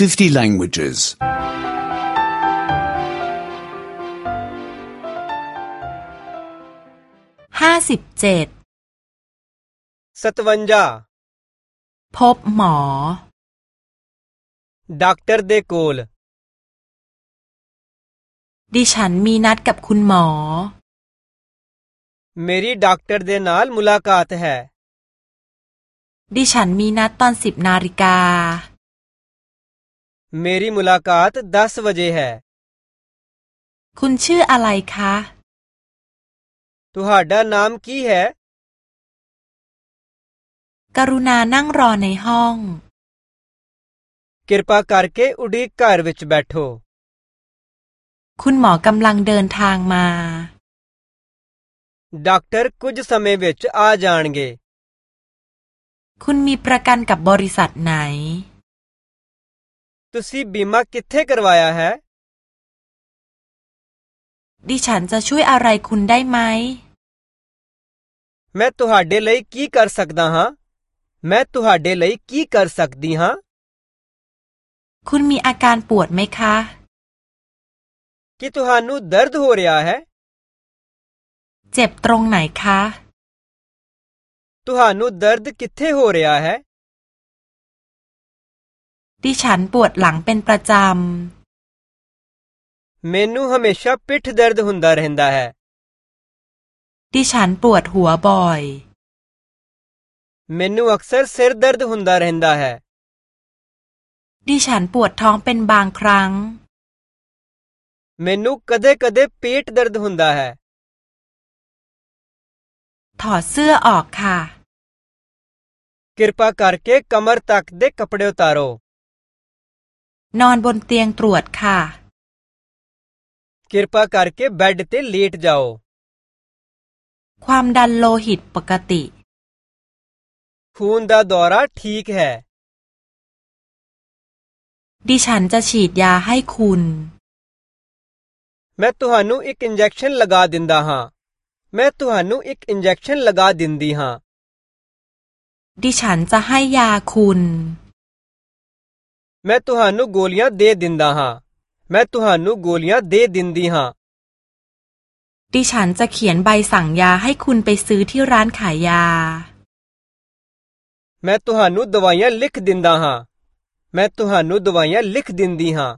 50 languages. 57 s a t v a n j a พบหมอ Doctor De Kol. ดิฉันมีนัดกับคุณหมอ m म r र Doctor De Nal Mulaqat Hai. ดิฉันมีนัดตอนสิบนาฬิกามे र ी मुलाकात दस बजे है คุณชื่ออะไรคะตัวหาดานามคี่แฮกรุณานั่งรอในห้องคิรปาการ์เกอุดีกการ์วิชแบทโฮคุณหมอกำลัง เดิน ทางมาด็อกเตอร์คุจสมัยวิชอาจานเกคุณมี ประกัน กับ บริษัท ไหน ਤੁਸੀਂ ਬੀਮਾ ਕਿੱਥੇ ਕਰਵਾਇਆ ਹੈ ดิฉันจะช่วยอะไรคุณได้ไหม ਮੈਂ ਤੁਹਾਡੇ ਲਈ ਕੀ ਕਰ ਸਕਦਾ ਹਾਂ ਮੈਂ ਤੁਹਾਡੇ ਲਈ ਕੀ ਕਰ ਸਕਦੀ ਹਾਂ คุณมีอาการปวดไหมคะ ਕੀ ਤੁਹਾਨੂੰ ਦਰਦ ਹੋ ਰਿਹਾ ਹੈ เจ็บตรงไหนคะ ਤੁਹਾਨੂੰ ਦਰਦ ਕਿੱਥੇ ਹੋ ਰਿਹਾ ਹੈ ดิฉันปวดหลังเป็นประจำ เมนูฮ์มีชอบปิดดรดหุ่นดาเห็นด้าเหดิฉันปวดหัวบ่อย เมนูอักษรเสียดร์ดหุนดาเห็นด้าเหดิฉันปวดท้องเป็นบางครั้ง เมนูกระเดกระเดปีตดร์ดหุ่นด้าเหถอดเสื้อออกค่ะคิรปาการเก้คัมร์ตักเด็กกระเป๋าตารนอนบนเตียงตรวจค่ะรา कृपा करके ब ดเตे लेट ज าวความดันโลหิตปกติ खून दा दौरा ठीक है ดิฉันจะฉีดยาให้คุณแม่ตุ ਹ ਾ ਨ ੂอีก ਕ ਇੰਜੈਕਸ਼ਨ ล ਗ ਾ ਦਿੰਦਾ ਹਾਂ ਮੈਂ ਤੁਹਾਨੂੰ ਇੱਕ ਇੰਜੈਕਸ਼ਨ ਲ าਾ ਦਿੰਦੀ ਹਾਂ ดิฉันจะให้ยาคุณ ਮੈਂ ਤੁਹਾਨੂੰ ਗੋਲੀਆਂ ਦੇ ਦਿੰਦਾ ਹਾਂ ਮੈਂ ਤੁਹਾਨੂੰ ਗੋਲੀਆਂ ਦੇ ਦਿੰਦੀ ਹਾਂ ดิฉันจะเขียนใบสั่งยาให้คุณไปซื้อที่ร้านขายยา ਮੈਂ ਤੁਹਾਨੂੰ ਦਵਾਈਆਂ ਲਿਖ ਦਿੰਦਾ ਹਾਂ ਮੈਂ ਤੁਹਾਨੂੰ ਦਵਾਈਆਂ ਲਿਖ ਦਿੰਦੀ ਹਾਂ